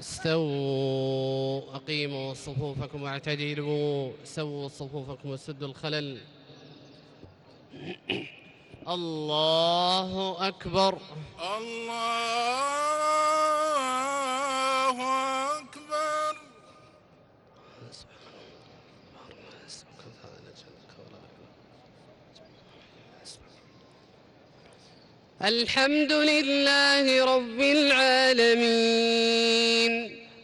استووا أقيموا صفوفكم واعتدلوا سووا صفوفكم وسدوا الخلل. الله أكبر. الله أكبر. الحمد لله رب العالمين.